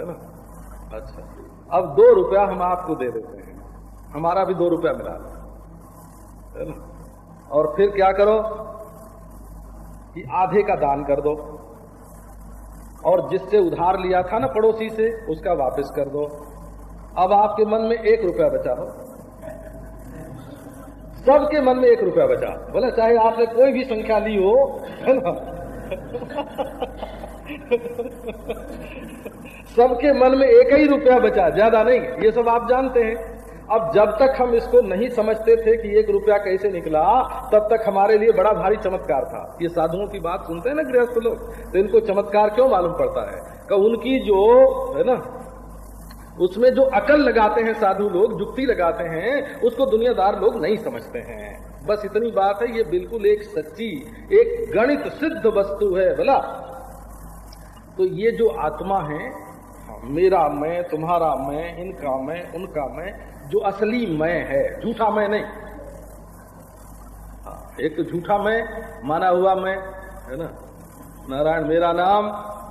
है ना? अच्छा। अब दो रुपया हम आपको दे देते हैं। हमारा भी दो रुपया मिला है ना? और फिर क्या करो कि आधे का दान कर दो। और जिससे उधार लिया था ना पड़ोसी से उसका वापस कर दो। अब आपके मन में एक रुपया बचा हो। सबके मन में एक रुपया बचा। बोले चाहे आपने कोई भी संख्या ली हो है ना? सबके मन में एक ही रुपया बचा, ज़्यादा नहीं, ये सब आप जानते हैं। अब जब तक हम इसको नहीं समझते थे कि एक रुपया कैसे निकला, तब तक हमारे लिए बड़ा भारी चमत्कार था। ये साधुओं की बात सुनते हैं ना गृहस्थ लोग? तो इनको चमत्कार क्यों मालूम पड़ता है? कि उनकी जो, है ना, उसमें जो अकल लगाते हैं साधु लोग, जुक्ति लगाते हैं, उसको दुनियादार लोग नहीं समझते हैं। बस इतनी बात है, ये बिल्कुल एक सच्ची, एक गणित सिद्ध वस्तु है, बोला। तो ये जो आत्मा है मेरा मैं, तुम्हारा मैं, इनका मैं, उनका मैं, जो असली मैं है, झूठा मैं नहीं। एक तो झूठा मैं माना हुआ मैं, है ना? नारायण, मेरा नाम,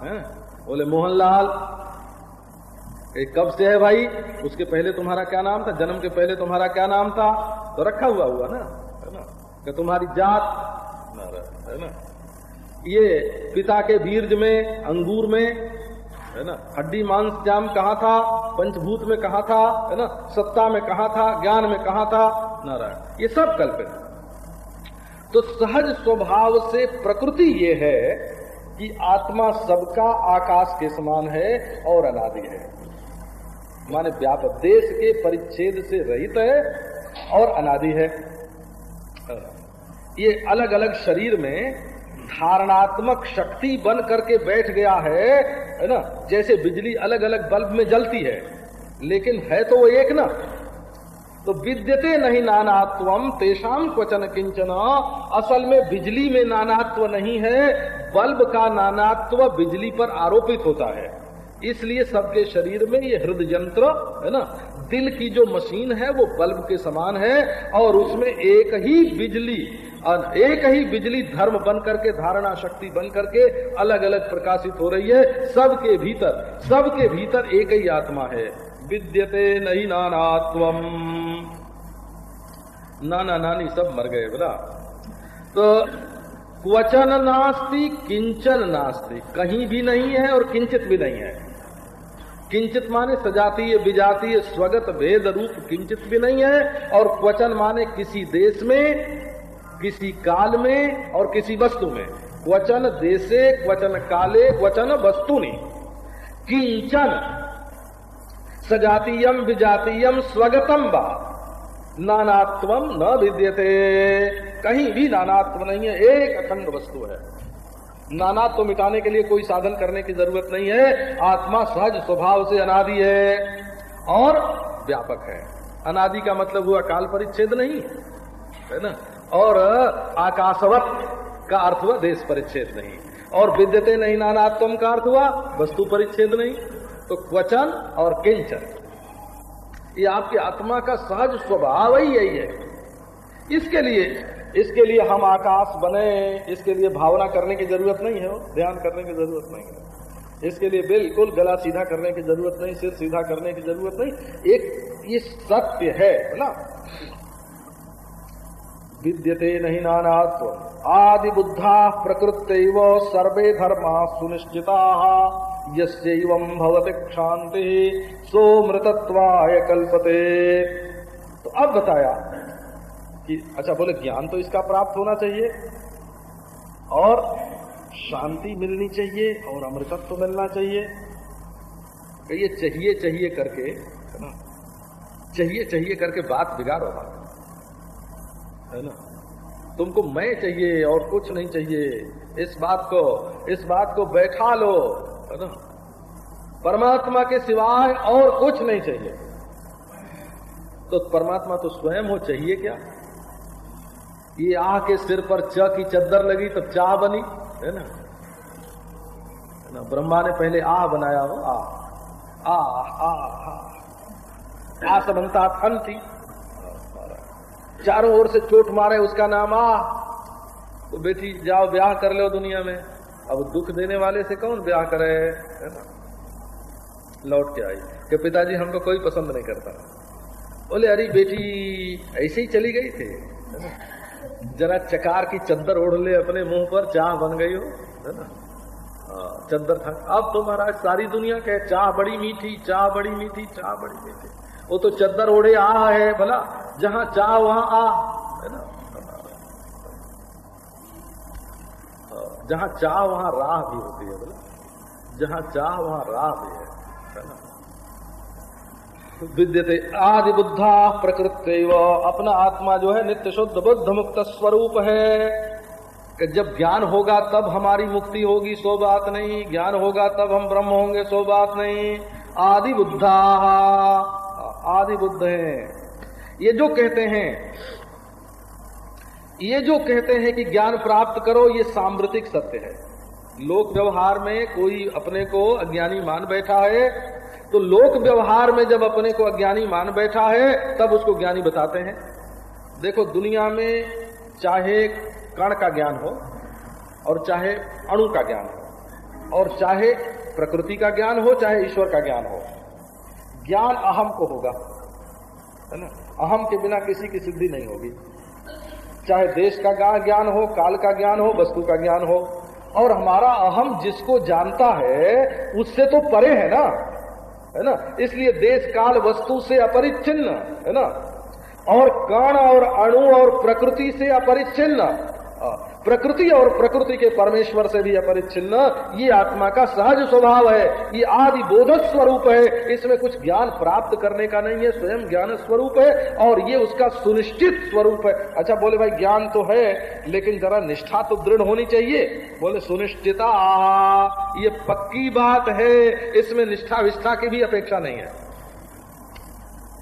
है बोले, मोहनलाल। एक कब से है भाई? उसके पहले तुम्हारा क्या नाम था? जन्म के पहले तुम्हारा क्या नाम था? तो रखा हुआ हुआ, ना? है ना? कि तुम्हारी जात है ना? ये पिता के बीर्ज में, अंगूर में है ना? हड्डी, मांस, जाम कहा था? पंचभूत में कहा था? है ना? सत्ता में कहा था? ज्ञान में कहा था? नारायण। ये सब कल्पित तो सहज स्वभाव से प्रकृति ये है कि आत्मा सबका आकाश के समान है और अनादि है। माने व्यापक देश के परिच्छेद से रहित है और अनादि है। ये अलग अलग शरीर में धारणात्मक शक्ति बन करके बैठ गया है है ना? जैसे बिजली अलग अलग बल्ब में जलती है। लेकिन है तो वो एक ना। तो विद्यते नहीं नानात्वम तेषाम क्वचन किंचन। असल में बिजली में नानात्व नहीं है, बल्ब का नानात्व बिजली पर आरोपित होता है। इसलिए सबके शरीर में ये हृदय यंत्र है ना? दिल की जो मशीन है, वो बल्ब के समान है और उसमें एक ही बिजली एक ही बिजली धर्म बन करके, धारणा शक्ति बन करके अलग अलग प्रकाशित हो रही है। सबके भीतर सबके भीतर एक ही आत्मा है। विद्यते नहीं नानात्वम। नाना नानी सब मर गए बोला। तो क्वचन नास्ती, किंचन नास्ती। कहीं भी नहीं है और किंचित भी नहीं है। किंचित माने सजातीय, विजातीय, स्वगत भेद रूप किंचित भी नहीं है, और क्वचन माने किसी देश में, किसी काल में, और किसी वस्तु में। क्वचन देशे, क्वचन काले, क्वचन वस्तु किंचन सजातीयम विजातीयम स्वगतम बा नानात्वम न विद्यते। कहीं भी नानात्व नहीं है, एक अखंड वस्तु है। नानात्व मिटाने के लिए कोई साधन करने की ज़रूरत नहीं है। आत्मा सहज स्वभाव से अनादि है और व्यापक है। अनादि का मतलब हुआ काल परिच्छेद नहीं, है ना? और आकाशवत का अर्थ हुआ देश परिच्छेद नहीं। और विद्यते नहीं नानात्म का अर्थ हुआ वस्तु परिच्छेद नहीं। तो क्वचन और किंचन, ये आपकी आत्मा का सहज स्वभाव ही यही है। इसके लिए इसके लिए हम आकाश बने, इसके लिए भावना करने की ज़रूरत नहीं है, ध्यान करने की ज़रूरत नहीं है। इसके लिए बिल्कुल गला सीधा करने की ज़रूरत नहीं, सिर सीधा करने की ज़रूरत नहीं। एक ये सत्य है ना? विद्यते नहीं नानात्व। आदि बुद्धा प्रकृत सर्वे धर्मा सुनिश्चिता। यस्यैवं भवति क्षांति सो मृतत्वाय कल्पते। तो अब बताया कि अच्छा बोले ज्ञान तो इसका प्राप्त होना चाहिए और शांति मिलनी चाहिए और अमृतत्व तो मिलना चाहिए। ये चाहिए चाहिए करके चाहिए चाहिए करके बात बिगाड़ो बात है ना? तुमको मैं चाहिए और कुछ नहीं चाहिए। इस बात को, इस बात को बैठा लो, है ना? परमात्मा के सिवाय और कुछ नहीं चाहिए। तो परमात्मा तो स्वयं हो, चाहिए क्या? ये आ के सिर पर च की चद्दर लगी तो चाह बनी है ना? है ना? ब्रह्मा ने पहले आ बनाया हो आ आ आ आ, आ से बनता थन थी चारों ओर से चोट मारे उसका नाम आ। तो बेटी जाओ ब्याह कर लो दुनिया में। अब दुख देने वाले से कौन ब्याह करे है ना? लौट के आई। कि पिताजी हमको कोई पसंद नहीं करता। बोले अरे बेटी ऐसे ही चली गई थी जरा चकार की चद्दर ओढ़ ले अपने मुँह पर, चाह बन गई हो, है ना? चद्दर था। अब तो महाराज सारी दुनिया कहे, चाह बड़ी मीठी, चाह बड़ी मीठी, चाह बड़ी मीठी। वो तो चद्दर ओढ़े, आ है भला, जहाँ चाह वहाँ आ। है ना? जहाँ चाह वहाँ राह भी होती है बोला जहाँ चाह वहाँ राह भी है। विद्यते आदि बुद्धा प्रकृत अपना आत्मा जो है नित्य शुद्ध बुद्ध मुक्त स्वरूप है। कि जब ज्ञान होगा तब हमारी मुक्ति होगी, सो बात नहीं। ज्ञान होगा तब हम ब्रह्म होंगे, सो बात नहीं। आदि बुद्धा, आदि बुद्ध है। ये जो कहते हैं, ये जो कहते हैं कि ज्ञान प्राप्त करो, ये सांप्रतिक सत्य है। लोक व्यवहार में कोई अपने को अज्ञानी मान बैठा है तो लोक व्यवहार में जब अपने को अज्ञानी मान बैठा है, तब उसको ज्ञानी बताते हैं। देखो, दुनिया में चाहे कण का ज्ञान हो और चाहे अणु का ज्ञान हो, और चाहे प्रकृति का ज्ञान हो, चाहे ईश्वर का ज्ञान हो, ज्ञान अहम को होगा, है ना? अहम के बिना किसी की सिद्धि नहीं होगी। चाहे देश का ज्ञान हो, काल का ज्ञान हो, वस्तु का ज्ञान हो, और हमारा अहम जिसको जानता है, उससे तो परे है ना। है ना? इसलिए देश काल वस्तु से अपरिच्छिन्न, है ना? और कण और अणु और प्रकृति से अपरिच्छिन्न। प्रकृति और प्रकृति के परमेश्वर से भी अपरिच्छिन्न। ये आत्मा का सहज स्वभाव है, ये आदि बोधक स्वरूप है। इसमें कुछ ज्ञान प्राप्त करने का नहीं है, स्वयं ज्ञान स्वरूप है और ये उसका सुनिश्चित स्वरूप है। अच्छा बोले भाई, ज्ञान तो है, लेकिन जरा निष्ठा तो दृढ़ होनी चाहिए। बोले, सुनिश्चिता, ये पक्की बात है, इसमें निष्ठा विष्ठा की भी अपेक्षा नहीं है।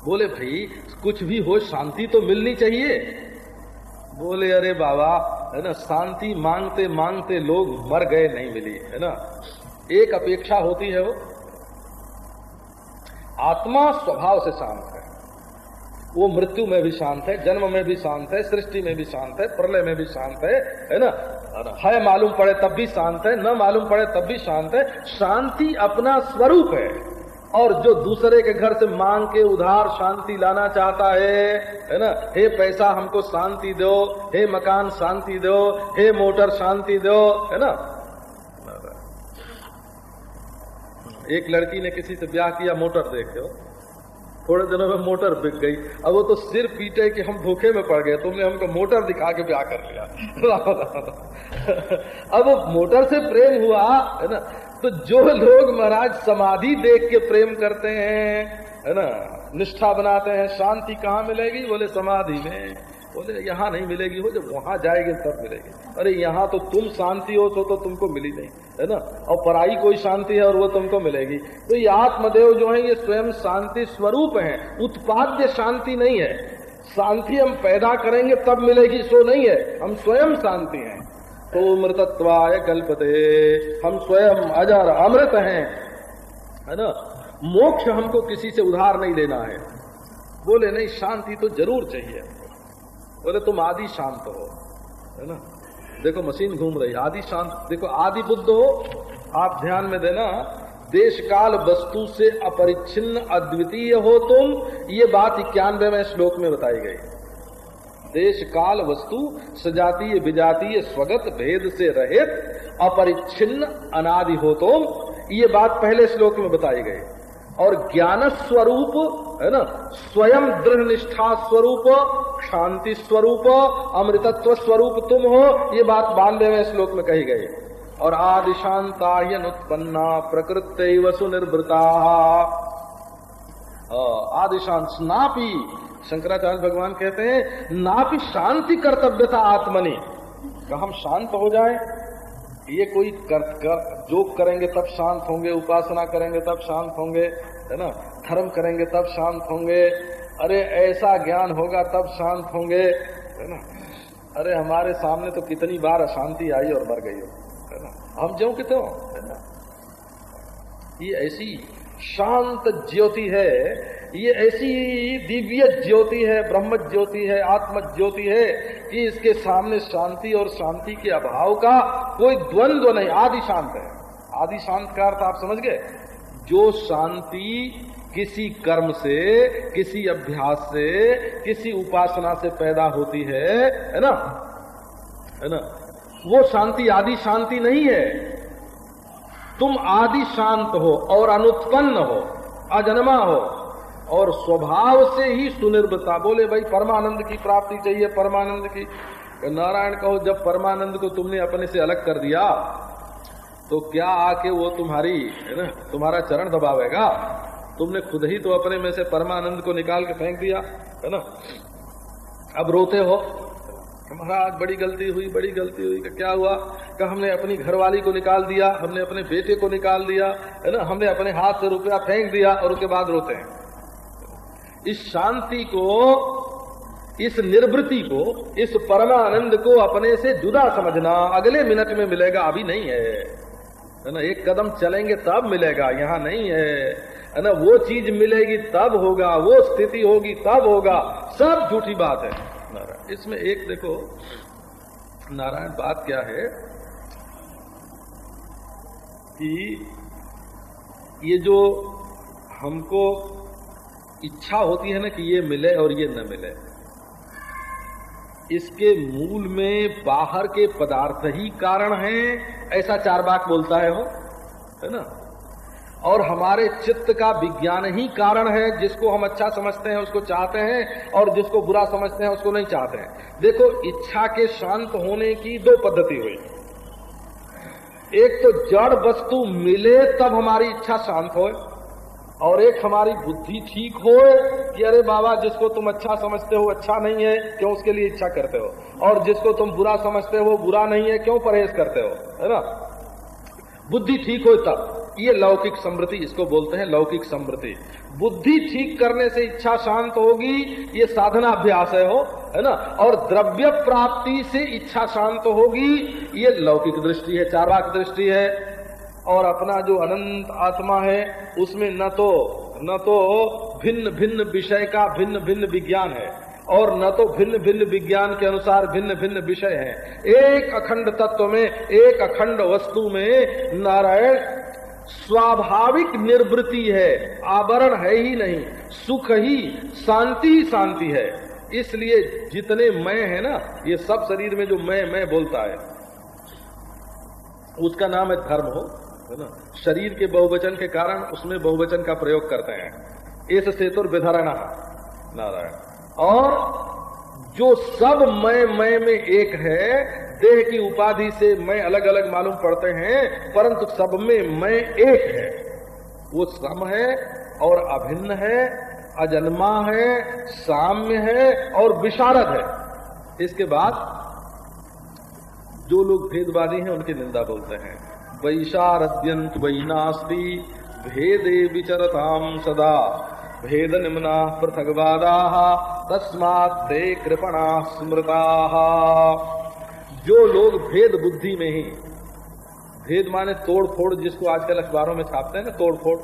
बोले, भाई, कुछ भी हो, शांति तो मिलनी चाहिए। बोले, अरे बाबा है ना, शांति मांगते मांगते लोग मर गए, नहीं मिली, है ना। एक अपेक्षा होती है वो। आत्मा स्वभाव से शांत है। वो मृत्यु में भी शांत है, जन्म में भी शांत है, सृष्टि में भी शांत है, प्रलय में भी शांत है है ना। है मालूम पड़े तब भी शांत है, न मालूम पड़े तब भी शांत है। शांति अपना स्वरूप है। और जो दूसरे के घर से मांग के उधार शांति लाना चाहता है है ना? हे पैसा हमको शांति दो, हे मकान शांति दो, हे मोटर शांति दो, है ना? एक लड़की ने किसी से ब्याह किया, मोटर देखे हो थोड़े दिनों में मोटर बिक गई। अब वो तो सिर पीटे कि हम धोखे में पड़ गए, तुमने हमको मोटर दिखा के ब्याह कर लिया। अब मोटर से प्रेम हुआ, है ना? तो जो लोग महाराज समाधि देख के प्रेम करते हैं है ना निष्ठा बनाते हैं शांति कहाँ मिलेगी? बोले समाधि में। बोले यहाँ नहीं मिलेगी हो जब वहाँ जाएगी तब मिलेगी। अरे यहाँ तो तुम शांति हो तो, तो तुमको मिली नहीं है ना? और पराई कोई शांति है और वो तुमको मिलेगी। तो ये आत्मदेव जो है ये स्वयं शांति स्वरूप है। उत्पाद्य शांति नहीं है। शांति हम पैदा करेंगे तब मिलेगी सो नहीं है। हम स्वयं शांति हैं। तो मृतत्वाय कल्पते। हम स्वयं अजर अमृत हैं। है ना? मोक्ष हमको किसी से उधार नहीं लेना है। बोले, नहीं, शांति तो ज़रूर चाहिए बोले, तुम आदि शांत हो। है ना? देखो, मशीन घूम रही आदि शांत, देखो, आदि बुद्ध हो। आप ध्यान में देना देश काल वस्तु से अपरिच्छिन्न अद्वितीय हो तुम। ये बात इक्यानवे में श्लोक में बताई गई। देश काल वस्तु सजातीय विजातीय स्वगत भेद से रहित, अपरिच्छिन्न, अनादि हो तो ये बात पहले श्लोक में बताई गई। और ज्ञान स्वरूप है ना, स्वयं दृढ़ निष्ठा स्वरूप, शांति स्वरूप, अमृतत्व स्वरूप तुम हो, ये बात बांधे बानवे श्लोक में कही गई। और आदि शांता उत्पन्ना प्रकृत सुनिर्भृता आदि शांत स्नापी शंकराचार्य भगवान कहते हैं ना भी शांति कर्तव्य था आत्मनि। हम शांत हो जाए ये कोई कर, कर जो करेंगे तब शांत होंगे उपासना करेंगे तब शांत होंगे है ना? धर्म करेंगे तब शांत होंगे। अरे ऐसा ज्ञान होगा तब शांत होंगे है ना? अरे हमारे सामने तो कितनी बार अशांति आई और मर गई हो है ना? हम जो कि है ना? ये ऐसी शांत ज्योति है ये ऐसी दिव्य ज्योति है, ब्रह्म ज्योति है, आत्म ज्योति है कि इसके सामने शांति और शांति के अभाव का कोई द्वंद्व नहीं, आदि शांत है। आदि शांत का अर्थ आप समझ गए? जो शांति किसी कर्म से, किसी अभ्यास से, किसी उपासना से पैदा होती है है ना? है ना? वो शांति, आदि शांति नहीं है। तुम आदि शांत हो और अनुत्पन्न हो, अजन्मा हो। और स्वभाव से ही सुनिर्भता बोले, भाई, परमानंद की प्राप्ति चाहिए, परमानंद की। नारायण, कहो, जब परमानंद को तुमने अपने से अलग कर दिया तो क्या आके वो तुम्हारी, है ना, तुम्हारा चरण दबावेगा? तुमने खुद ही तो अपने में से परमानंद को निकाल के फेंक दिया, है ना? अब रोते हो। महाराज, बड़ी गलती हुई, बड़ी गलती हुई। क्या हुआ? कि हमने अपनी घरवाली को निकाल दिया, हमने अपने बेटे को निकाल दिया, है ना? हमने अपने हाथ से रुपया फेंक दिया और उसके बाद रोते हैं। इस शांति को, इस निर्वृति को, इस परमानंद को अपने से जुदा समझना अगले मिनट में मिलेगा, अभी नहीं है। है ना, एक कदम चलेंगे तब मिलेगा, यहाँ नहीं है। है ना, वो चीज़ मिलेगी तब होगा, वो स्थिति होगी तब होगा, सब झूठी बात है। इसमें एक देखो, नारायण, बात क्या है कि ये जो हमको इच्छा होती है ना कि ये मिले और ये न मिले। इसके मूल में बाहर के पदार्थ ही कारण है, ऐसा चार बात बोलता है वो, है ना? और हमारे चित्त का विज्ञान ही कारण है, जिसको हम अच्छा समझते हैं, उसको चाहते हैं, और जिसको बुरा समझते हैं, उसको नहीं चाहते हैं। देखो, इच्छा के शांत होने की दो पद्धति हुई। एक तो जड़ वस्तु मिले तब हमारी इच्छा शांत हो और एक हमारी बुद्धि ठीक हो कि अरे बाबा, जिसको तुम अच्छा समझते हो अच्छा नहीं है, क्यों उसके लिए इच्छा करते हो? और जिसको तुम बुरा समझते हो, बुरा नहीं है, क्यों परहेज करते हो? है ना? बुद्धि ठीक हो तब। ये लौकिक समृद्धि, इसको बोलते हैं लौकिक समृद्धि। बुद्धि ठीक करने से इच्छा शांत होगी, ये साधना अभ्यास है, हो? है ना? और द्रव्य प्राप्ति से इच्छा शांत होगी, ये लौकिक दृष्टि है चारवाक दृष्टि है। और अपना जो अनंत आत्मा है, उसमें न तो न तो भिन्न भिन्न विषय का भिन्न भिन्न विज्ञान है और न तो भिन्न भिन्न विज्ञान के अनुसार भिन्न भिन्न विषय है। एक अखंड तत्व में, एक अखंड वस्तु में नारायण स्वाभाविक निर्वृति है, आवरण है ही नहीं, सुख ही, शांति ही शांति है। इसलिए जितने मैं है ना, ये सब शरीर में जो मैं मैं बोलता है, उसका नाम है धर्म हो। है ना? शरीर के बहुवचन के कारण उसमें बहुवचन का प्रयोग करते हैं। इस सेतुर विधरणा, नारायण। और जो सब मैं मैं में एक है, देह की उपाधि से मैं अलग अलग मालूम पड़ते हैं, परंतु सब में मैं एक है। वो सम है और अभिन्न है, अजन्मा है, साम्य है और विशारद है। इसके बाद जो लोग भेदवादी हैं, उनकी निंदा बोलते हैं। वैशारद्यंत वैनास्ति भेदे विचरताम सदा। भेद निम्ना पृथकवादा तस्मात ते कृपणा स्मृता। जो लोग भेद बुद्धि में ही, भेद माने तोड़ फोड़ जिसको आजकल अखबारों में छापते हैं ना तोड़ फोड़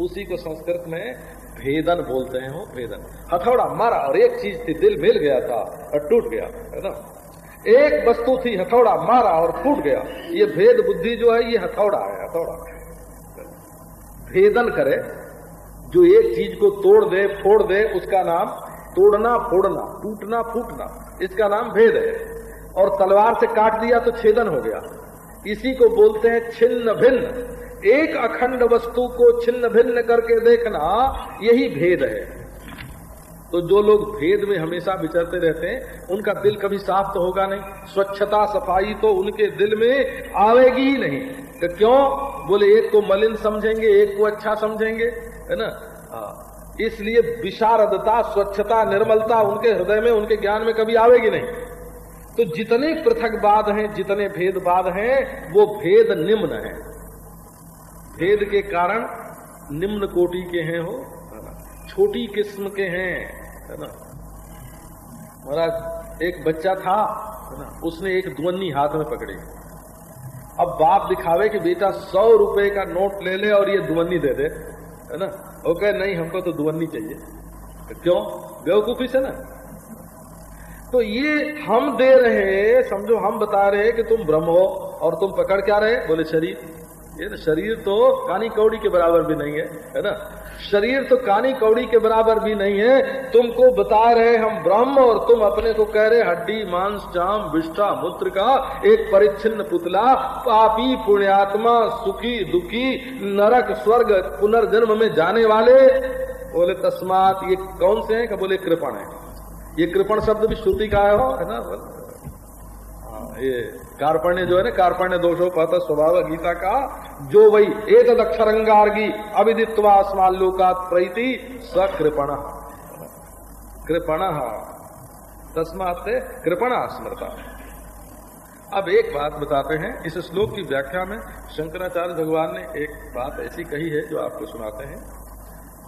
उसी को संस्कृत में भेदन बोलते हैं वो, भेदन। हथौड़ा मारा और एक चीज़ थी, दिल मिल गया था और टूट गया, है ना? एक वस्तु थी, हथौड़ा मारा और फूट गया। ये भेद बुद्धि जो है, ये हथौड़ा है, हथौड़ा। भेदन करे, जो एक चीज़ को तोड़ दे, फोड़ दे, उसका नाम तोड़ना, फोड़ना टूटना फूटना। इसका नाम भेद है। और तलवार से काट दिया तो छेदन हो गया। इसी को बोलते हैं छिन्न भिन्न। एक अखंड वस्तु को छिन्न भिन्न करके देखना, यही भेद है। तो जो लोग भेद में हमेशा विचरते रहते हैं, उनका दिल कभी साफ़ तो होगा नहीं। स्वच्छता सफ़ाई तो उनके दिल में आवेगी ही नहीं। तो क्यों? बोले, एक को मलिन समझेंगे, एक को अच्छा समझेंगे, है ना? हाँ। इसलिए विशारदता, स्वच्छता, निर्मलता उनके हृदय में, उनके ज्ञान में कभी आवेगी नहीं। तो जितने पृथकवाद हैं, जितने भेदवाद हैं, वो भेद निम्न है। भेद के कारण निम्न कोटि के हैं हो छोटी किस्म के हैं, है ना? महाराज, एक बच्चा था, है ना? उसने एक दुवन्नी हाथ में पकड़ी। अब बाप दिखावे कि बेटा सौ रुपए का नोट ले ले और ये दुवन्नी दे दे, है ना? वो कहे, नहीं, हमको तो दुवन्नी चाहिए। तो क्यों? बेवकूफ़ी से ना? तो ये हम दे रहे समझो, हम बता रहे कि तुम ब्रह्म हो और तुम पकड़ क्या रहे? बोले, शरीर। ये ना शरीर तो कानी कौड़ी के बराबर भी नहीं है है ना? शरीर तो कानी कौड़ी के बराबर भी नहीं है। तुमको बता रहे हम ब्रह्म और तुम अपने को कह रहे हड्डी, मांस चाम विष्ठा, मूत्र का एक परिच्छिन्न पुतला, पापी, पुण्यात्मा, सुखी, दुखी, नरक, स्वर्ग, पुनर्जन्म में जाने वाले। बोले, तस्मात ये कौन से हैं? बोले, कृपण है। ये कृपण शब्द भी श्रुति का है ना? ये कार्पण्य जो है ना, कार्पण्य दोषो पहता स्वभाव गीता का, जो वही एक अक्षरंगार्गी अविदित्वा स्मालोकात प्रीति सकृपण कृपण। तस्मात कृपणा स्मृता। अब एक बात बताते हैं, इस श्लोक की व्याख्या में शंकराचार्य भगवान ने एक बात ऐसी कही है जो आपको सुनाते हैं।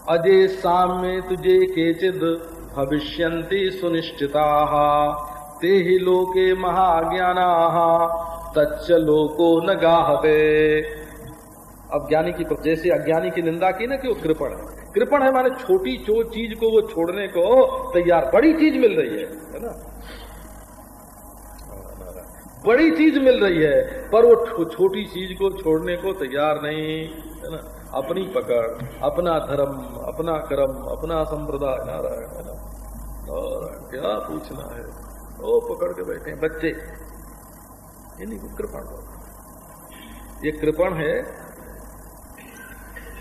अजय साम्य तुझे केचिद भविष्यंति सुनिश्चिता। ते ही लोके महाज्ञाना, तच्च लोको न गाहते अब ज्ञानी की जैसे अज्ञानी की निंदा की ना कि वो कृपण है। कृपण है माने छोटी चो चीज़ को, वो छोड़ने को तैयार। बड़ी चीज़ मिल रही है है ना? बड़ी चीज़ मिल रही है, पर वो छोटी चीज़ को छोड़ने को तैयार नहीं, है ना? अपनी पकड़, अपना धर्म, अपना कर्म, अपना संप्रदाय। नारायण, है ना? और क्या पूछना है? वो पकड़ के बैठे हैं, बच्चे। ये नहीं कृपण ये कृपण है।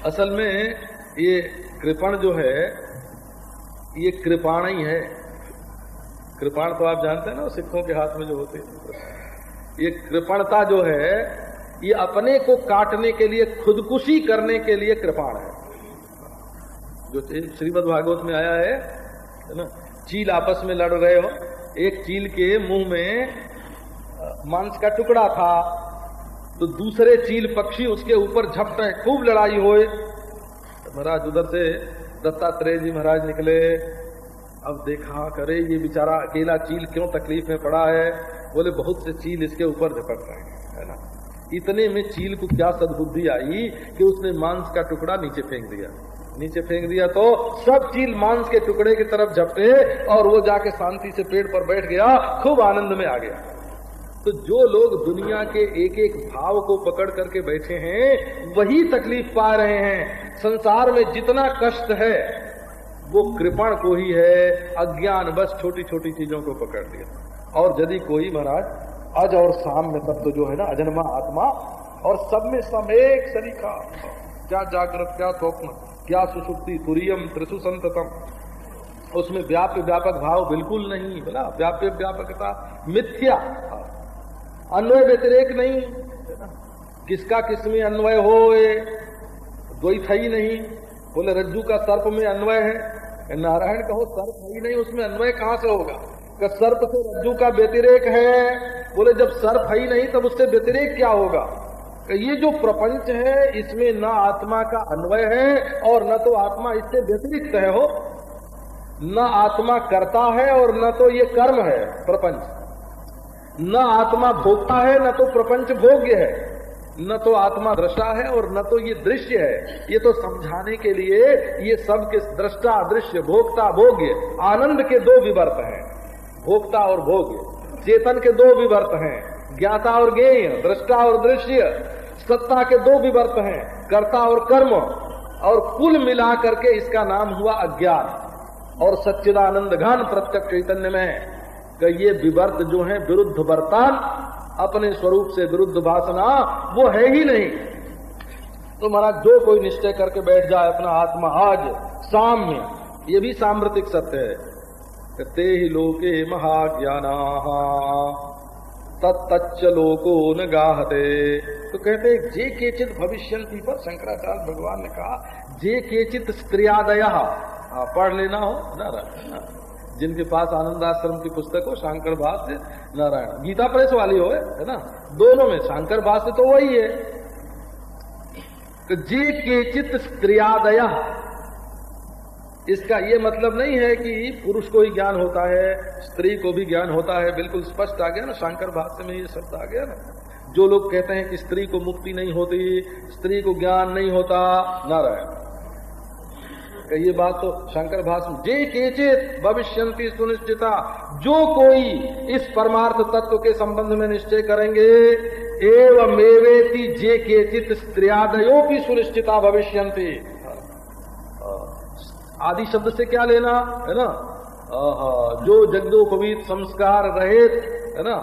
असल में ये कृपण जो है, ये कृपाण ही है। कृपाण तो आप जानते हैं ना, सिखों के हाथ में जो होते ये कृपणता जो है, ये अपने को काटने के लिए, खुदकुशी करने के लिए कृपाण है। जो श्रीमद भागवत में आया है ना? चील आपस में लड़ रहे हो एक चील के मुँह में मांस का टुकड़ा था। तो दूसरे चील पक्षी उसके ऊपर झपटे, खूब लड़ाई होए। तो महाराज उधर से दत्तात्रेय जी महाराज निकले। अब देखा, करे, ये बेचारा अकेला चील क्यों तकलीफ़ में पड़ा है? बोले, बहुत से चील इसके ऊपर झपट रहे हैं, है ना? इतने में चील को क्या सदबुद्धि आई कि उसने मांस का टुकड़ा नीचे फेंक दिया। नीचे फेंक दिया तो सब चील मांस के टुकड़े की तरफ़ झपटे और वो जाके शांति से पेड़ पर बैठ गया, खूब आनंद में आ गया। तो जो लोग दुनिया के एक एक भाव को पकड़ करके बैठे हैं, वही तकलीफ़ पा रहे हैं। संसार में जितना कष्ट है, वो कृपण को ही है, अज्ञान बस छोटी छोटी चीज़ों को पकड़ लिया। और यदि कोई महाराज अज और शाम में तब तो जो है ना, अजन्मा आत्मा, और सब में सब एक सरीखा क्या जागृत, क्या स्वप्न क्या सुसुप्ति तुरियम त्रिशु संततम उसमें व्याप्य व्यापक भाव बिल्कुल नहीं, बोला, व्याप्य व्यापकता मिथ्या अन्वय व्यतिरेक नहीं, किसका किसमें अन्वय हो द्वैत ही नहीं। बोले, रज्जू का सर्प में अन्वय है। नारायण कहो, सर्प ही नहीं, उसमें अन्वय कहाँ से होगा? कि सर्प से रज्जू का व्यतिरेक है। बोले, जब सर्प ही नहीं, तब उससे व्यतिरेक क्या होगा? ये जो प्रपंच है, इसमें न आत्मा का अन्वय है और न तो आत्मा इससे व्यतिरिक्त है हो। न आत्मा करता है और न तो ये कर्म है, प्रपंच। न आत्मा भोगता है, न तो प्रपंच भोग्य है। न तो आत्मा दृष्टा है और न तो ये दृश्य है। ये तो समझाने के लिए ये सब के दृष्टा, दृश्य, भोक्ता, भोग्य, आनंद के दो विवर्त हैं। भोक्ता और भोग्य। चेतन के दो विवर्त हैं। ज्ञाता और ज्ञेय, दृष्टा और दृश्य सत्ता के दो विवर्त हैं, कर्ता और कर्म, और कुल मिला करके इसका नाम हुआ अज्ञान। और सच्चिदानंद घन प्रत्यक्ष चैतन्य में कि ये विवर्त जो है, विरुद्ध वर्तान, अपने स्वरूप से विरुद्ध भाषणा वो है ही नहीं। तो महाराज, जो कोई निश्चय करके बैठ जाए अपना आत्मा, आज साम्य, ये भी सांप्रतिक सत्य है। ते ही लोके महाज्ञाना। तत्च लोको न गाहते। तो कहते जे केचित भविष्य पर शंकराचार्य भगवान ने कहा, जे केचित स्त्रियादय पढ़ लेना हो, नारायण जिनके पास आनंद आश्रम की पुस्तक हो, शंकर भाष्य, नारायण। गीता प्रेस वाली हो, है ना? दोनों में, शंकर भाष्य तो वही है। तो जे केचित स्त्रियादय इसका ये मतलब नहीं है कि पुरुष को ही ज्ञान होता है, स्त्री को भी ज्ञान होता है। बिल्कुल स्पष्ट आ गया ना, शंकर भाष्य में ये शब्द आ गया ना। जो लोग कहते हैं कि स्त्री को मुक्ति नहीं होती, स्त्री को ज्ञान नहीं होता, नारायण। ये बात तो शंकर भाष्य जे केचित भविष्य सुनिश्चिता, जो कोई इस परमार्थ तत्व के संबंध में निश्चय करेंगे, एवमेवेति जे केचित स्त्रियादयो की सुनिश्चिता भविष्यंती आदि शब्द से क्या लेना, है ना? जो जगदोपवीत संस्कार रहित, है ना?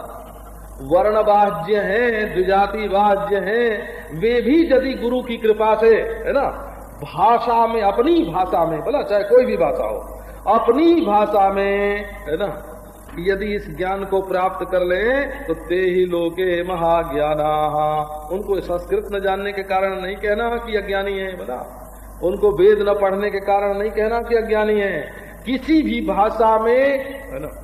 वर्ण बाह्य है, द्विजाति बाह्य है, वे भी यदि गुरु की कृपा से, है ना? भाषा में, अपनी भाषा में, बोला, चाहे कोई भी भाषा हो, अपनी भाषा में, है ना? यदि इस ज्ञान को प्राप्त कर ले तो ते ही लोके महाज्ञाना। उनको संस्कृत न जानने के कारण नहीं कहना कि अज्ञानी है, बोला। उनको वेद न पढ़ने के कारण नहीं कहना कि अज्ञानी है। किसी भी भाषा में, है ना?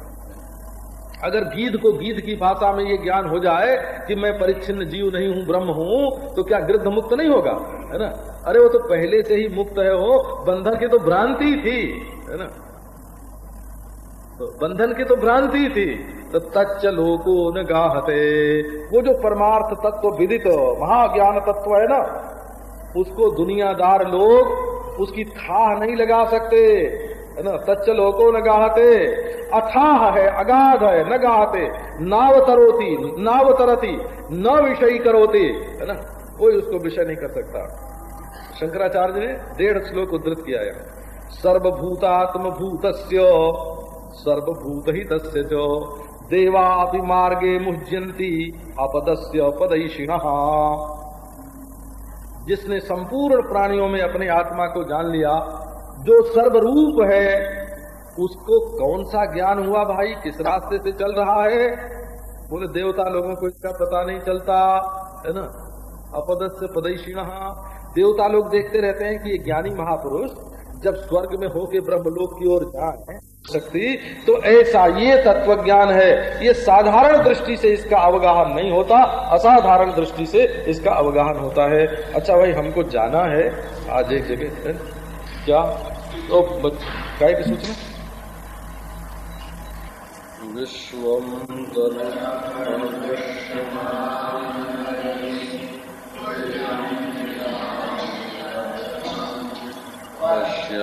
अगर गीध को गीध की भाषा में ये ज्ञान हो जाए कि मैं परिच्छिन्न जीव नहीं हूँ, ब्रह्म हूँ तो क्या गृद्ध मुक्त नहीं होगा? है ना? अरे वो तो पहले से ही मुक्त है, वो बंधन की तो भ्रांति थी, है ना? तो बंधन की तो भ्रांति थी। तो तच्च लोको न गाहते। वो जो परमार्थ तत्व विदित, महाज्ञान तत्व है ना उसको दुनियादार लोग उसकी था नहीं लगा सकते, है ना? तच्च लोको न गाहते अथाह है, अगाध है, न गाहते नाव नावतरोती, नावतरती, न विषय करोती, है ना? कोई उसको विषय नहीं कर सकता। शंकराचार्य ने डेढ़ श्लोक उद्धृत किया है। सर्वभूतात्म भूत सर्वभूत ही तस्य जो देवापि मार्गे मुह्यंती अपदस्य पदईशिण जिसने संपूर्ण प्राणियों में अपने आत्मा को जान लिया, जो सर्वरूप है, उसको कौन सा ज्ञान हुआ भाई? किस रास्ते से चल रहा है? बोले, देवता लोगों को इसका पता नहीं चलता, है ना? अपदस्य पदयशीण देवता लोग देखते रहते हैं कि ये ज्ञानी महापुरुष जब स्वर्ग में होके ब्रह्मलोक की ओर जाए शक्ति तो ऐसा ये तत्व ज्ञान है, ये साधारण दृष्टि से इसका अवगाहन नहीं होता, असाधारण दृष्टि से इसका अवगाहन होता है। अच्छा भाई, हमको जाना है, आज एक जगह क्या? तो काय की सूचना विश्व अजे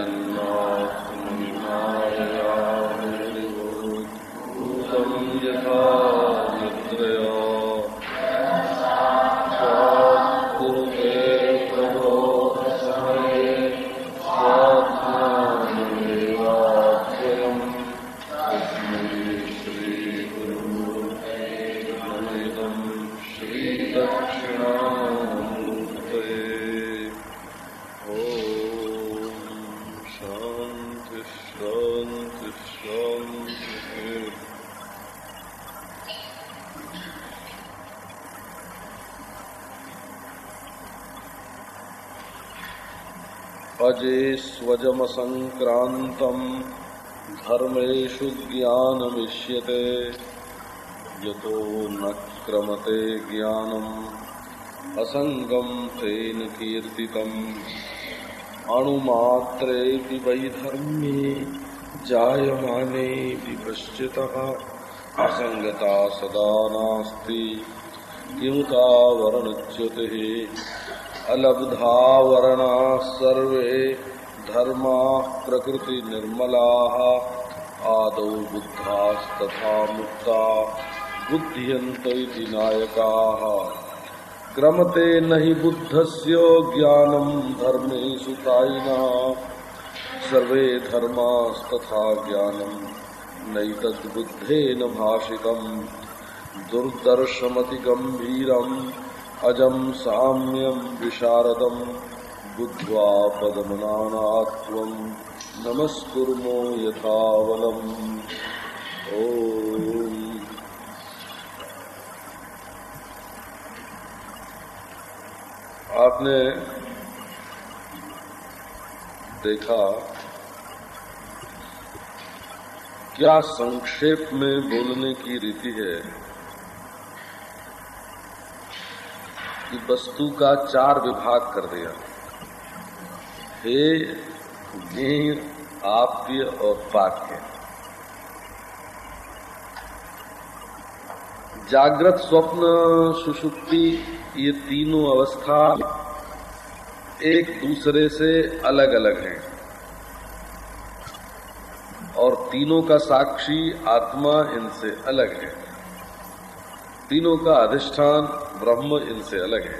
ज्ञानमिष्यते यतो न क्रमते ज्ञानम असंगम तेन कीर्तितम। अणुमात्रे वैधर्मे जायमाने विपश्चितः असंगता सदा नास्ति। किमुता वर्णच्युतिः अलब्धावरणा सर्वे धर्मा प्रकृति निर्मला आदौ मुक्ता। बुद्धियंत नायका। क्रमते नहि बुद्धस्य ज्ञानम धर्मेषु तायिनः सर्वे धर्मास्तथा ज्ञानम नैतद्बुद्धेन भाषितम्। दुर्दर्शमति गम्भीरम् अजम साम्यम विशारदम। बुद्ध्वा पदमनानात्वं नमस्कुर्मो यथावलम। आपने देखा क्या संक्षेप में बोलने की रीति है कि वस्तु का चार विभाग कर दिया। हे ज्ञ आप्य और पाक्य। जागृत स्वप्न, सुषुप्ति, ये तीनों अवस्था एक दूसरे से अलग अलग हैं। और तीनों का साक्षी आत्मा इनसे अलग है। तीनों का अधिष्ठान ब्रह्म इनसे अलग है।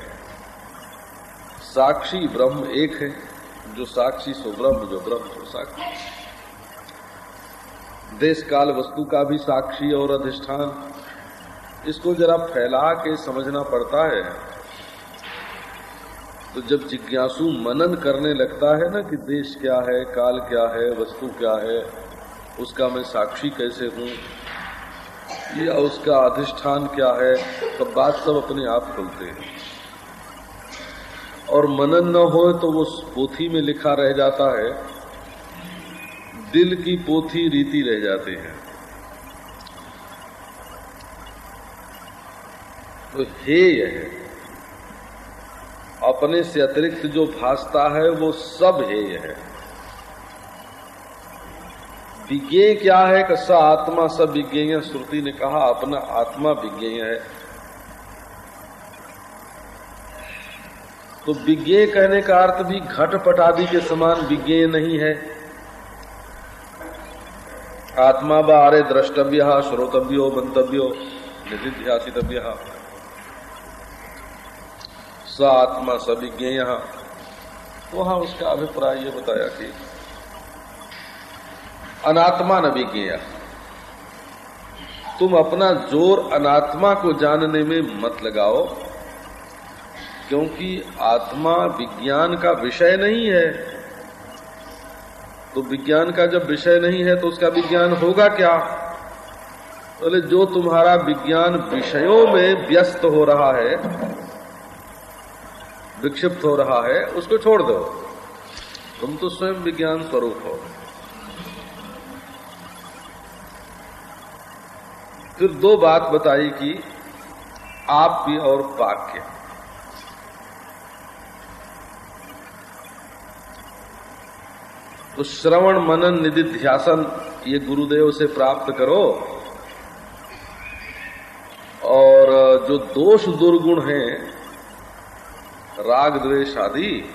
साक्षी ब्रह्म एक है, जो साक्षी सो ब्रह्म, जो ब्रह्म सो साक्षी। देश काल वस्तु का भी साक्षी और अधिष्ठान इसको जरा फैला के समझना पड़ता है। तो जब जिज्ञासु मनन करने लगता है ना कि देश क्या है, काल क्या है, वस्तु क्या है, उसका मैं साक्षी कैसे हूँ? या उसका अधिष्ठान क्या है? तो बात सब अपने आप खुलते हैं। और मनन न हो तो वो पोथी में लिखा रह जाता है, दिल की पोथी रीति रह जाती है। तो हे है। अपने से अतिरिक्त जो भासता है, वो सब हेय है। विज्ञेय क्या है कि स आत्मा सब विज्ञेय? श्रुति ने कहा, अपना आत्मा विज्ञेय है। तो विज्ञेय कहने का अर्थ भी घट आदि के समान विज्ञेय नहीं है। आत्मा बारे द्रष्टव्य, श्रोतव्यो, मंतव्यो, निधिध्यासितव्य। स आत्मा सविज्ञेय वहाँ उसका अभिप्राय ये बताया कि अनात्मा न विज्ञेय। तुम अपना ज़ोर अनात्मा को जानने में मत लगाओ, क्योंकि आत्मा विज्ञान का विषय नहीं है। तो विज्ञान का जब विषय नहीं है तो उसका विज्ञान होगा क्या? बोले तो जो तुम्हारा विज्ञान विषयों में व्यस्त हो रहा है विक्षिप्त हो रहा है, उसको छोड़ दो। तुम तो स्वयं विज्ञान स्वरूप हो। फिर दो बात बताई कि आप भी और वाक्य तो श्रवण मनन निधि ध्यासन, ये गुरुदेव से प्राप्त करो। और, जो दोष दुर्गुण हैं राग, द्वेष आदि,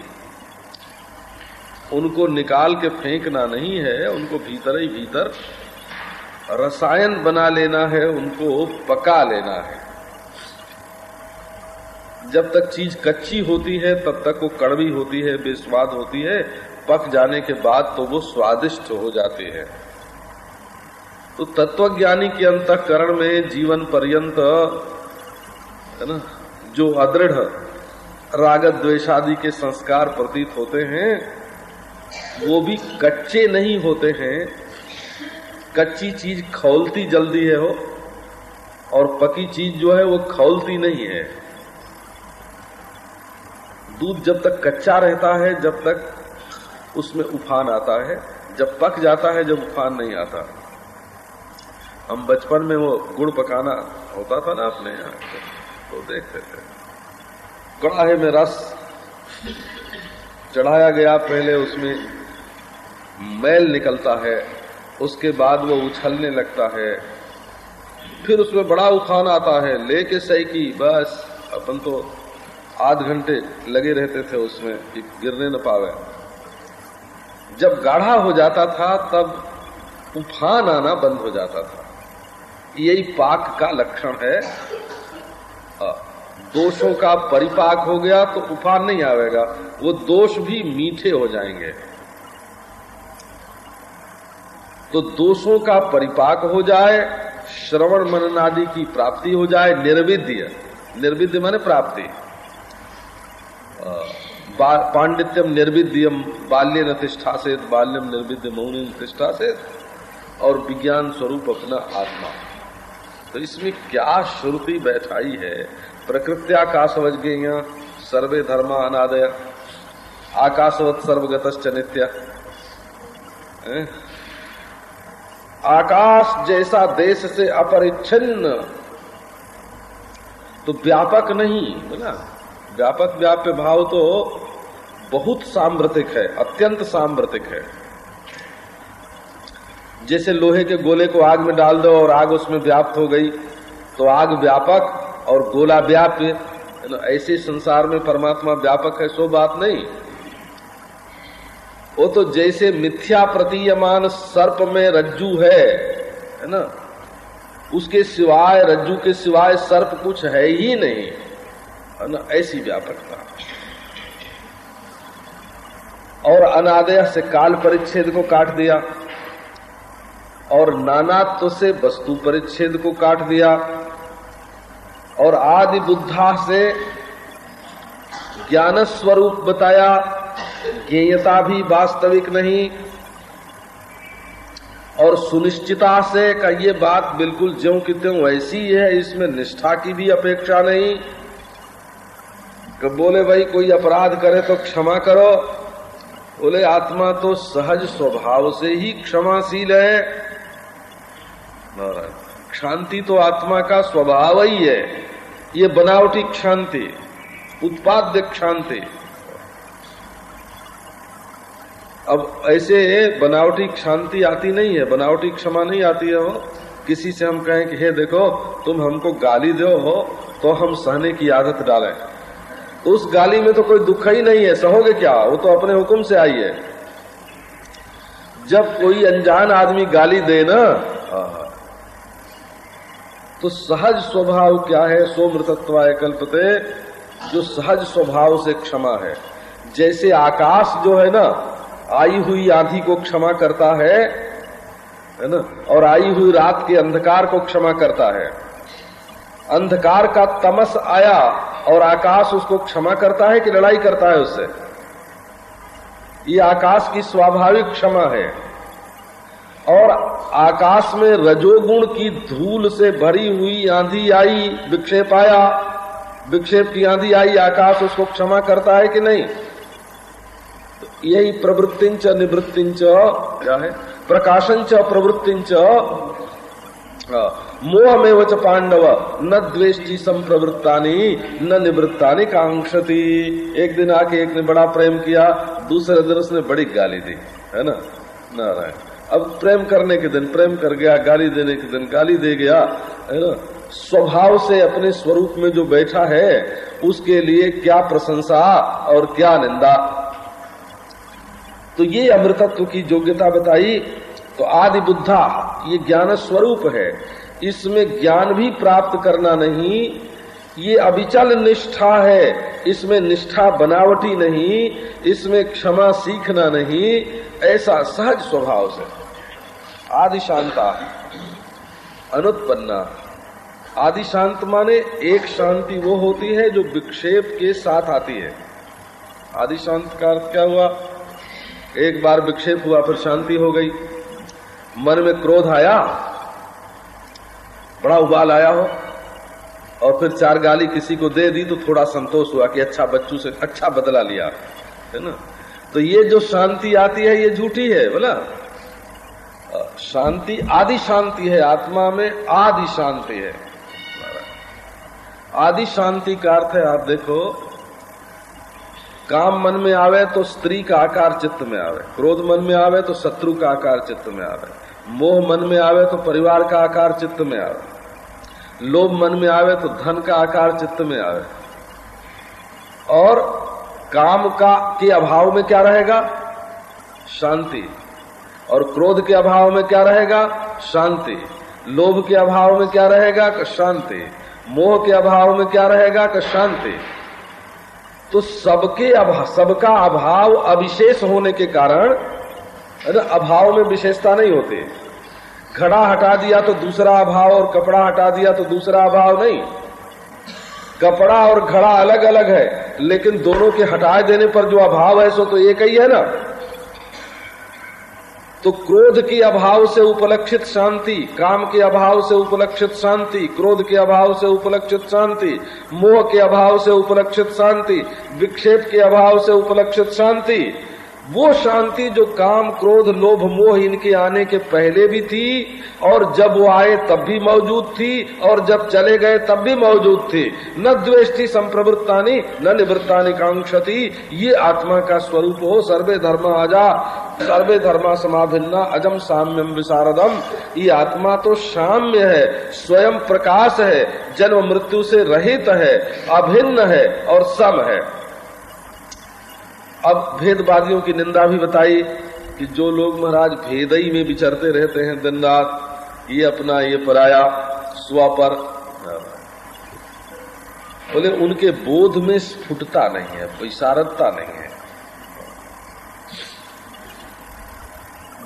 उनको निकाल के फेंकना नहीं है, उनको भीतर ही भीतर रसायन बना लेना है, उनको पका लेना है। जब तक चीज़ कच्ची होती है, तब तक वो कड़वी होती है, बेस्वाद होती है, पक जाने के बाद तो वो स्वादिष्ट हो जाती है। तो तत्वज्ञानी के अंतकरण में जीवन पर्यंत, है ना, जो अदृढ़ रागत द्वेषादि के संस्कार प्रतीत होते हैं, वो भी कच्चे नहीं होते हैं। कच्ची चीज़ खौलती जल्दी है हो और पकी चीज़ जो है वो खौलती नहीं है। दूध जब तक कच्चा रहता है, जब तक उसमें उफान आता है, जब पक जाता है, जब उफान नहीं आता। हम बचपन में वो गुड़ पकाना होता था ना अपने यहाँ तो देखते थे। कड़ाहे में रस। चढ़ाया गया पहले उसमें मैल निकलता है, उसके बाद वो उछलने लगता है। फिर उसमें बड़ा उफान आता है, लेके सही की, बस। अपन तो आध घंटे लगे रहते थे उसमें कि गिरने न पावे। जब गाढ़ा हो जाता था, तब उफान आना बंद हो जाता था। यही पाक का लक्षण है। दोषों का परिपाक हो गया तो उफान नहीं आवेगा। वो दोष भी मीठे हो जाएँगे। तो दोषों का परिपाक हो जाए, श्रवण मनन आदि की प्राप्ति हो जाए, निर्विद्य। निर्विद्य माने प्राप्ति। पांडित्यम निर्विद्यम बाल्य नतिष्ठा से बाल्यम निर्विद्य मौन निष्ठा से और विज्ञान स्वरूप अपना आत्मा। तो इसमें क्या श्रुति बैठाई है प्रकृत्याकाशवज गई सर्वे धर्म अनादय। आकाशवत सर्वगत नित्य। आकाश जैसा देश से अपरिच्छिन्न तो व्यापक नहीं बोला व्यापक व्याप्य भाव तो बहुत सांप्रतिक है, अत्यंत सांप्रतिक है। जैसे लोहे के गोले को आग में डाल दो और आग उसमें व्याप्त हो गई तो आग व्यापक और गोला व्याप्य ऐसे संसार में परमात्मा व्यापक है, सो बात नहीं। वो तो जैसे मिथ्या प्रतीयमान सर्प में रज्जू है है ना? उसके सिवाय, रज्जू के सिवाय सर्प कुछ है ही नहीं, है ना? ऐसी व्यापकता। और अनादय से काल परिच्छेद को काट दिया, और नानात्व से वस्तु परिच्छेद को काट दिया और आदि बुद्धा से ज्ञान स्वरूप बताया, ज्ञेयता भी वास्तविक नहीं, और सुनिश्चिता से का ये बात बिल्कुल ज्यो की त्यों ऐसी है, इसमें निष्ठा की भी अपेक्षा नहीं। कि बोले, भाई, कोई अपराध करे तो क्षमा करो। बोले, आत्मा तो सहज स्वभाव से ही क्षमाशील है। शांति तो आत्मा का स्वभाव ही है। ये बनावटी क्षांति, उत्पाद्य क्षांति। अब ऐसे बनावटी शांति आती नहीं है, बनावटी क्षमा नहीं आती है वो। किसी से हम कहें कि, हे देखो, तुम हमको गाली दो हो तो हम सहने की आदत डालें। उस गाली में तो कोई दुख ही नहीं है, सहोगे क्या? वो तो अपने हुक्म से आई है। जब कोई अनजान आदमी गाली दे ना तो सहज स्वभाव क्या है? सो मृतत्वाय कल्पते जो सहज स्वभाव से क्षमा है। जैसे आकाश जो है ना, आई हुई आंधी को क्षमा करता है है ना? और आई हुई रात के अंधकार को क्षमा करता है। अंधकार का तमस आया और आकाश उसको क्षमा करता है कि लड़ाई करता है उससे? ये आकाश की स्वाभाविक क्षमा है। और आकाश में रजोगुण की धूल से भरी हुई आंधी आई, विक्षेप आया। विक्षेप की आंधी आई, आकाश उसको क्षमा करता है कि नहीं? यही प्रवृत्तिंच, निवृत्तिंच, क्या है? प्रकाशंच, प्रवृत्तिंच। मोह में वच पांडव, न द्वेष्टि संप्रवृत्तानी, न निवृत्तानी कांक्षति एक दिन आके एक ने बड़ा प्रेम किया, दूसरे दिन उसने बड़ी गाली दी, है ना? नारायण। अब प्रेम करने के दिन, प्रेम कर गया, गाली देने के दिन, गाली दे गया, है ना? स्वभाव से अपने स्वरूप में जो बैठा है, उसके लिए क्या प्रशंसा और क्या निंदा? तो ये अमृतत्व की योग्यता बताई तो आदि बुद्धा ये ज्ञान स्वरूप है। इसमें ज्ञान भी प्राप्त करना नहीं, ये अविचल निष्ठा है, इसमें निष्ठा बनावटी नहीं, इसमें क्षमा सीखना नहीं, ऐसा सहज स्वभाव से। आदि शांता अनुत्पन्ना। आदि शांत माने एक शांति वो होती है जो विक्षेप के साथ आती है। आदि शांत का अर्थ क्या हुआ? एक बार विक्षेप हुआ, फिर शांति हो गई। मन में क्रोध आया, बड़ा उबाल आया हो, और फिर चार गाली किसी को दे दी तो थोड़ा संतोष हुआ कि अच्छा बच्चों से अच्छा बदला लिया, है ना? तो ये जो शांति आती है, ये झूठी है, बोला? शांति, आदि शांति है, आत्मा में आदि शांति है। आदि शांति का अर्थ है, आप देखो, काम मन में आवे तो स्त्री का आकार चित्त में आवे, क्रोध मन में आवे तो शत्रु का आकार चित्त में आवे, मोह मन में आवे तो परिवार का आकार चित्त में आवे, लोभ मन में आवे तो धन का आकार चित्त में आवे। और काम का, के अभाव में क्या रहेगा? शांति। और क्रोध के अभाव में क्या रहेगा? शांति। लोभ के अभाव में क्या रहेगा? शांति। मोह के अभाव में क्या रहेगा? शांति। तो सबके अभाव, सबका अभाव अविशेष होने के कारण अभाव में विशेषता नहीं होती। घड़ा हटा दिया तो दूसरा अभाव और कपड़ा हटा दिया तो दूसरा अभाव नहीं। कपड़ा और घड़ा अलग अलग है, लेकिन दोनों के हटाए देने पर जो अभाव है, सो तो एक ही है ना। तो क्रोध के अभाव से उपलक्षित शांति, काम के अभाव से उपलक्षित शांति, क्रोध के अभाव से उपलक्षित शांति, मोह के अभाव से उपलक्षित शांति, विक्षेप के अभाव से उपलक्षित शांति। वो शांति जो काम, क्रोध, लोभ, मोह इनके आने के पहले भी थी, और जब वो आए तब भी मौजूद थी, और जब चले गए तब भी मौजूद थी। न द्वेष्टि संप्रवृत्तानी, न निवृत्तानी कांक्षति ये आत्मा का स्वरूप हो, सर्वे धर्म आजा, सर्वे धर्मा समाभिन्ना, अजम साम्यम विशारदम। ये आत्मा तो साम्य है, स्वयं प्रकाश है, जन्म मृत्यु से रहित है, अभिन्न है, और सम है। अब भेदवादियों की निंदा भी बताई कि जो लोग महाराज भेदई में विचरते रहते हैं दिन रात, ये अपना ये पराया स्व पर बोले, उनके बोध में स्फुटता नहीं है, विशारदता नहीं है।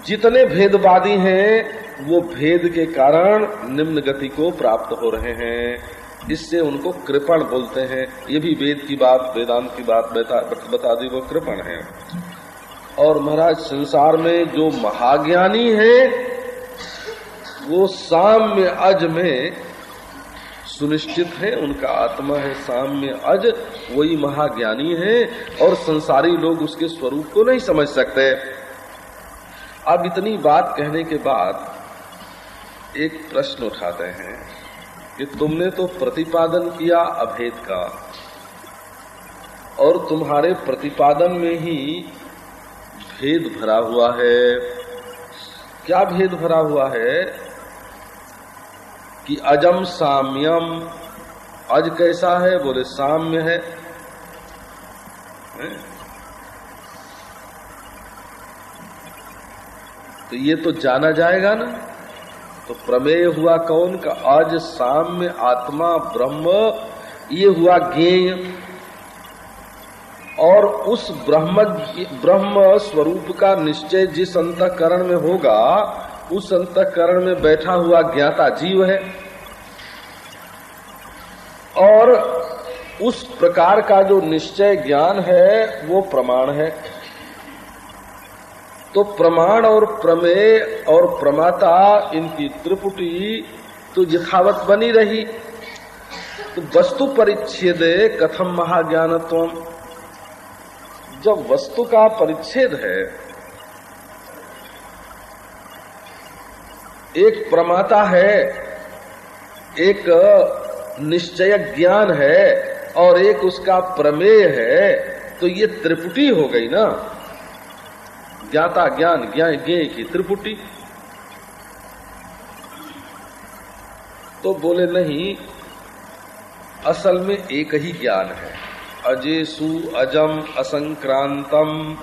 जितने भेदवादी हैं, वो भेद के कारण निम्न गति को प्राप्त हो रहे हैं। इससे उनको कृपण बोलते हैं। ये भी वेद की बात वेदांत की बात बता, बता दी वो कृपण है। और महाराज संसार में जो महाज्ञानी है वो साम्य अज में सुनिश्चित है उनका आत्मा है साम्य अज वही महाज्ञानी है और संसारी लोग उसके स्वरूप को नहीं समझ सकते। अब इतनी बात कहने के बाद एक प्रश्न उठाते हैं। कि तुमने तो प्रतिपादन किया अभेद का और तुम्हारे प्रतिपादन में ही भेद भरा हुआ है। क्या भेद भरा हुआ है? कि अजम साम्यम अज कैसा है? बोले साम्य है, है? तो ये तो जाना जाएगा ना। तो प्रमेय हुआ कौन? का आज साम्य आत्मा ब्रह्म, ये हुआ ज्ञेय। और उस ब्रह्म ब्रह्म स्वरूप का निश्चय जिस अंतकरण में होगा, उस अंतकरण में बैठा हुआ ज्ञाता जीव है। और उस प्रकार का जो निश्चय ज्ञान है, वो प्रमाण है। तो प्रमाण और प्रमेय और प्रमाता इनकी त्रिपुटी तो यथावत बनी रही। तो वस्तु परिच्छेद कथम महाज्ञानत्व जब वस्तु का परिच्छेद है, एक प्रमाता है, एक निश्चय ज्ञान है और एक उसका प्रमेय है तो ये त्रिपुटी हो गई ना। ज्ञाता ज्ञान ज्ञान ज्ञ की त्रिपुटी। तो बोले, नहीं, असल में एक ही ज्ञान है। अजेसु अजम असंक्रांतम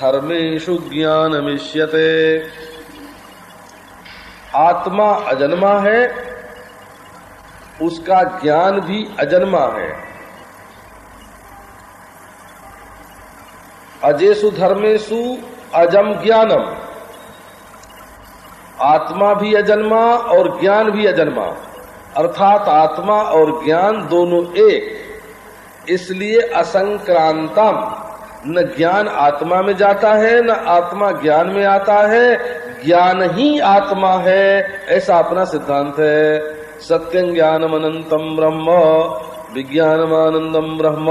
धर्मेशु ज्ञान मिश्यते आत्मा अजन्मा है, उसका ज्ञान भी अजन्मा है। अजेसु धर्मेशु अजम ज्ञानम। आत्मा भी अजन्मा और ज्ञान भी अजन्मा। अर्थात आत्मा और ज्ञान दोनों एक। इसलिए असंक्रांतम। न ज्ञान आत्मा में जाता है, न आत्मा ज्ञान में आता है। ज्ञान ही आत्मा है, ऐसा अपना सिद्धांत है। सत्यं ज्ञानम अनंतम ब्रह्म विज्ञानम आनंदम ब्रह्म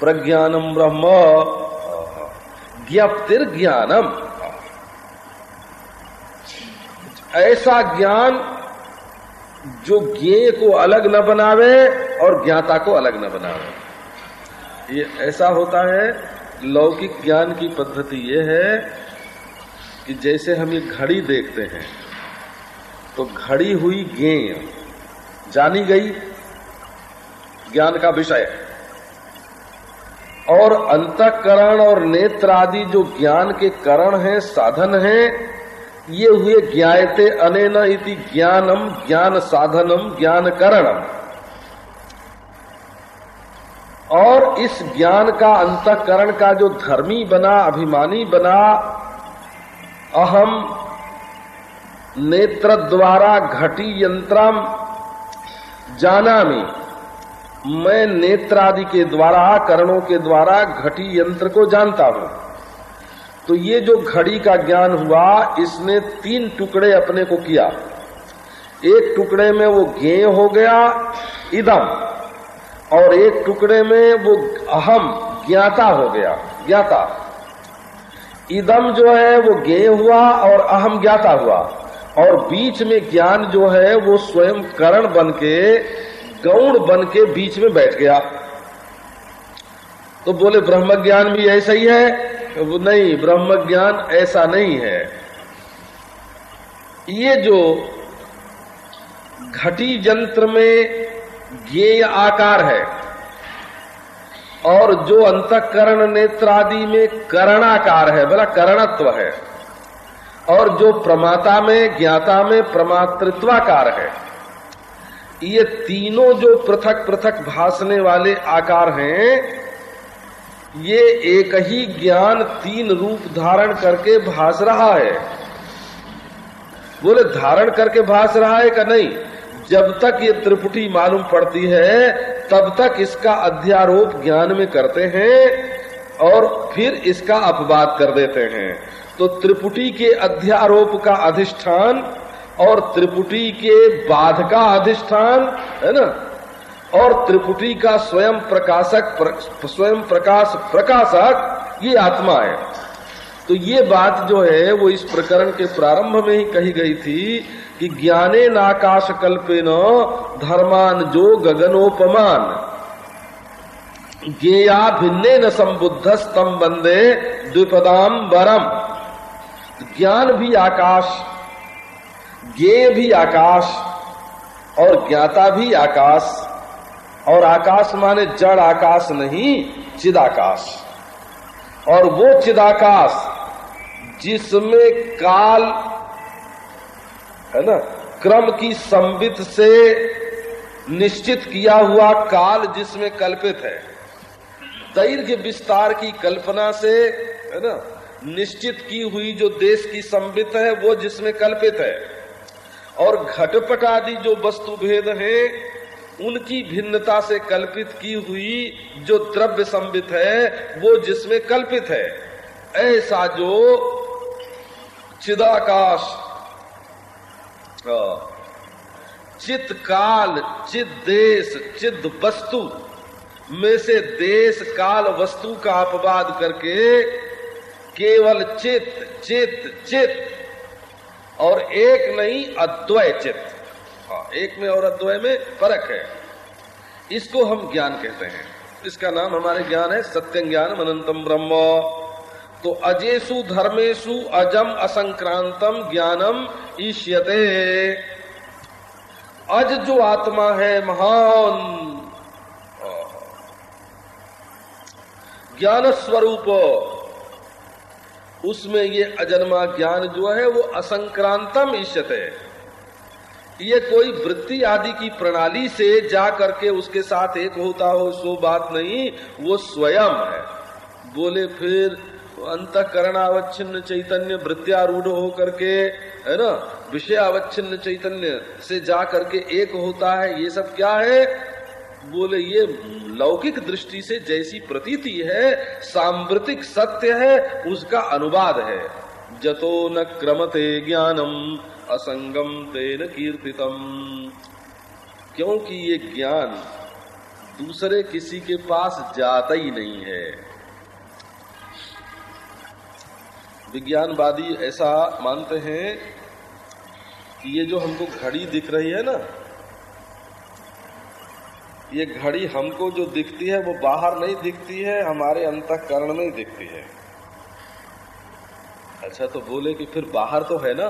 प्रज्ञानम ब्रह्म। ज्ञानम ऐसा ज्ञान जो ज्ञेय को अलग न बनावे और ज्ञाता को अलग न बनावे। ये ऐसा होता है, लौकिक ज्ञान की पद्धति ये है कि जैसे हम ये घड़ी देखते हैं तो घड़ी हुई ज्ञेय, जानी गई ज्ञान का विषय। और अंतकरण और नेत्र आदि जो ज्ञान के करण हैं, साधन हैं, ये हुए ज्ञाते अनेन इति ज्ञानम, ज्ञान साधनम, ज्ञान करणम। और इस ज्ञान का अंतकरण का जो धर्मी बना, अभिमानी बना, अहम नेत्र द्वारा घटी यंत्रम जाना मैं नेत्र आदि के द्वारा, करणों के द्वारा घटी यंत्र को जानता हूँ। तो ये जो घड़ी का ज्ञान हुआ, इसने तीन टुकड़े अपने को किया। एक टुकड़े में वो ज्ञेय हो गया, इदम, और एक टुकड़े में वो अहम, ज्ञाता हो गया, ज्ञाता। इदम जो है, वो ज्ञेय हुआ और अहम ज्ञाता हुआ, और बीच में ज्ञान जो है, वो स्वयं करण बन के गौण बन के बीच में बैठ गया। तो बोले ब्रह्म ज्ञान भी ऐसा ही है? वो नहीं ब्रह्म ज्ञान ऐसा नहीं है। ये जो घटी यंत्र में ज्ञेय आकार है और जो अंतकरण नेत्र आदि में करणाकार है, बोला, करणत्व है, और जो प्रमाता में, ज्ञाता में प्रमातृत्वाकार है। ये तीनों जो पृथक पृथक भासने वाले आकार हैं, ये एक ही ज्ञान तीन रूप धारण करके भास रहा है। बोले, धारण करके भास रहा है का नहीं? जब तक ये त्रिपुटी मालूम पड़ती है, तब तक इसका अध्यारोप ज्ञान में करते हैं और फिर इसका अपवाद कर देते हैं। तो त्रिपुटी के अध्यारोप का अधिष्ठान और त्रिपुटी के बाध का अधिष्ठान है ना? और त्रिपुटी का स्वयं प्रकाशक प्र, स्वयं प्रकाश प्रकाशक ये आत्मा है। तो ये बात जो है वो इस प्रकरण के प्रारंभ में ही कही गई थी कि ज्ञाने नाकाश कल्पे न धर्मान जो गगनोपमान। ज्ञेया भिन्ने न संबुद्ध स्तम बंदे द्विपदाम बरम ज्ञान भी आकाश ज्ञेय भी आकाश और ज्ञाता भी आकाश, और आकाश माने जड़ आकाश नहीं, चिदाकाश। और वो चिदाकाश जिसमें काल, है ना, क्रम की संबित से निश्चित किया हुआ काल जिसमें कल्पित है। दैर्घ्य विस्तार की कल्पना से, है ना, निश्चित की हुई जो देश की संबित है, वो जिसमें कल्पित है। और घटपट आदि जो वस्तु भेद है, उनकी भिन्नता से कल्पित की हुई जो द्रव्य संबित है, वो जिसमें कल्पित है। ऐसा जो चिदाकाश चित काल, चित देश, चित वस्तु, में से देश काल वस्तु का अपवाद करके केवल चित चित चित और एक नहीं, अद्वय चित हाँ एक में और अद्वय में फ़र्क है। इसको हम ज्ञान कहते हैं। इसका नाम हमारे ज्ञान है सत्य ज्ञान अनंतम ब्रह्म। तो अजेसु धर्मेशु अजम असंक्रांतम ज्ञानम ईष्यते। अज जो आत्मा है महान। ज्ञान स्वरूप उसमें ये अजन्मा ज्ञान जो है, वो असंक्रांतम ईश्यत है। ये कोई वृत्ति आदि की प्रणाली से जा करके उसके साथ एक होता हो, सो बात नहीं, वो स्वयं है। बोले फिर अंतकरण अवच्छिन्न चैतन्य वृत्तियारूढ़ हो करके है ना विषय अवच्छिन्न चैतन्य से जा करके एक होता है, ये सब क्या है? बोले, ये लौकिक दृष्टि से जैसी प्रतीति है सांप्रतिक सत्य है, उसका अनुवाद है। जतो न क्रमते ज्ञानम, असंगम तेन कीर्तितम। क्योंकि ये ज्ञान दूसरे किसी के पास जाता ही नहीं है। विज्ञानवादी ऐसा मानते हैं कि ये जो हमको घड़ी दिख रही है ना ये घड़ी हमको जो दिखती है वो बाहर नहीं दिखती है हमारे अंतकरण में ही दिखती है। अच्छा तो बोले कि फिर बाहर तो है ना?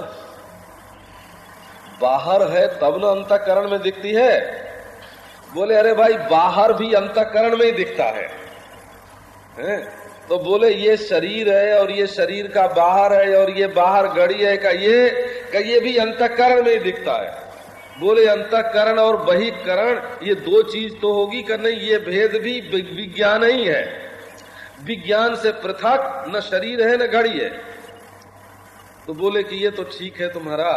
बाहर है तब ना अंतकरण में दिखती है। बोले अरे भाई बाहर भी अंतकरण में ही दिखता है, है? तो बोले ये शरीर है और ये शरीर का बाहर है और ये बाहर घड़ी है। का ये का ये भी अंतकरण में ही दिखता है। बोले, अंतकरण और बहिकरण, ये दो चीज़ तो होगी कर नहीं? ये भेद भी विज्ञान ही है। विज्ञान से पृथक, न शरीर है, न घड़ी है। तो बोले कि ये तो ठीक है तुम्हारा,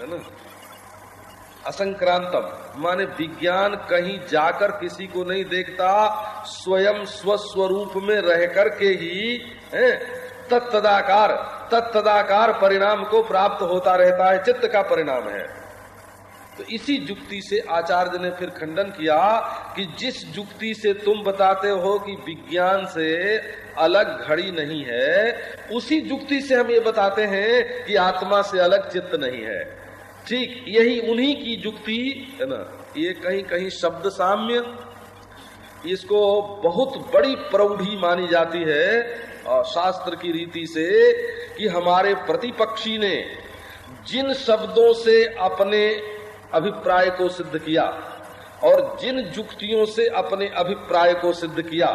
है ना? असंक्रांतम, माने विज्ञान कहीं जाकर किसी को नहीं देखता, स्वयं स्वस्वरूप में रह कर के ही, है? तत्तदाकार तत्तदाकार परिणाम को प्राप्त होता रहता है, चित्त का परिणाम है। तो इसी जुक्ति से आचार्य ने फिर खंडन किया कि जिस जुक्ति से तुम बताते हो कि विज्ञान से अलग घड़ी नहीं है, उसी जुक्ति से हम ये बताते हैं कि आत्मा से अलग चित्त नहीं है। ठीक, यही उन्हीं की जुक्ति, है ना? ये कहीं कहीं शब्द साम्य, इसको बहुत बड़ी प्रौढ़ी मानी जाती है और शास्त्र की रीति से कि हमारे प्रतिपक्षी ने जिन शब्दों से अपने अभिप्राय को सिद्ध किया और जिन जुक्तियों से अपने अभिप्राय को सिद्ध किया